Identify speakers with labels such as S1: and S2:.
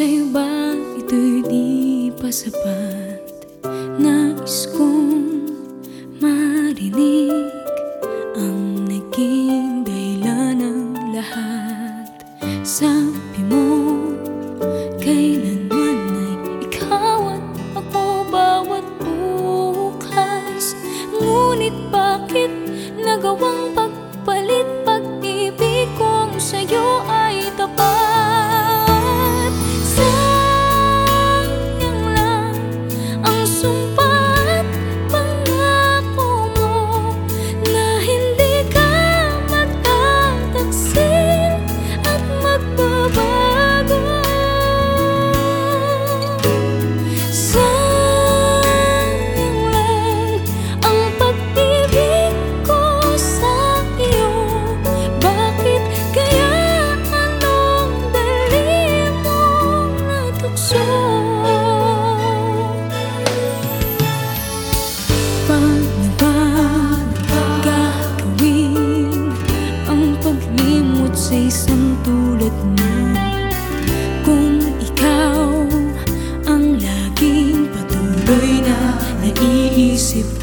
S1: Sa'yo ba ito'y di pa sapat? Nais kong marinig ang sa isang tulad mo. Kung ikaw ang laging patuloy na naiisip